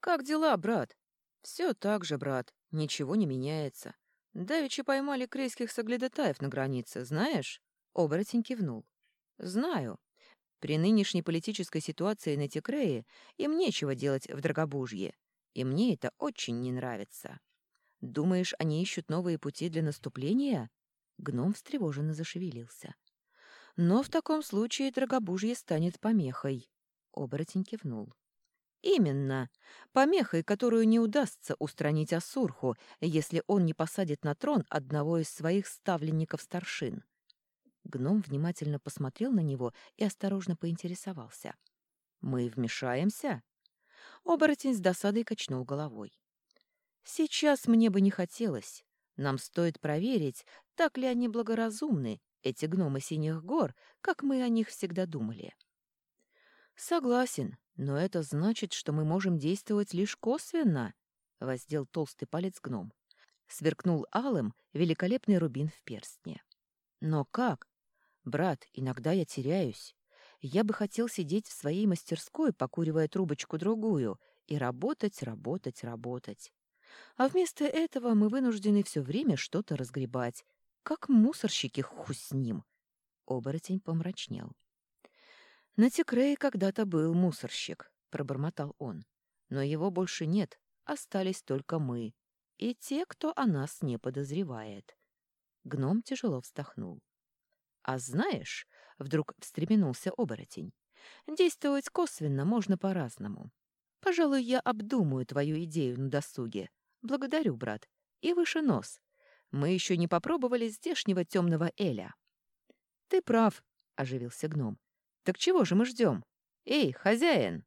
«Как дела, брат?» «Все так же, брат. Ничего не меняется. Давичи поймали крейских соглядатаев на границе, знаешь?» Оборотень кивнул. «Знаю. При нынешней политической ситуации на Текрее им нечего делать в Драгобужье, и мне это очень не нравится. Думаешь, они ищут новые пути для наступления?» Гном встревоженно зашевелился. «Но в таком случае Драгобужье станет помехой», — оборотень кивнул. Именно. Помехой, которую не удастся устранить Асурху, если он не посадит на трон одного из своих ставленников-старшин. Гном внимательно посмотрел на него и осторожно поинтересовался. «Мы вмешаемся?» Оборотень с досадой качнул головой. «Сейчас мне бы не хотелось. Нам стоит проверить, так ли они благоразумны, эти гномы Синих гор, как мы о них всегда думали». «Согласен. «Но это значит, что мы можем действовать лишь косвенно», — воздел толстый палец гном. Сверкнул алым великолепный рубин в перстне. «Но как? Брат, иногда я теряюсь. Я бы хотел сидеть в своей мастерской, покуривая трубочку-другую, и работать, работать, работать. А вместо этого мы вынуждены все время что-то разгребать, как мусорщики ху с ним». Оборотень помрачнел. «На Текрее когда-то был мусорщик», — пробормотал он. «Но его больше нет, остались только мы и те, кто о нас не подозревает». Гном тяжело вздохнул. «А знаешь...» — вдруг встрепенулся оборотень. «Действовать косвенно можно по-разному. Пожалуй, я обдумаю твою идею на досуге. Благодарю, брат. И выше нос. Мы еще не попробовали здешнего темного Эля». «Ты прав», — оживился гном. Так чего же мы ждем? Эй, хозяин!»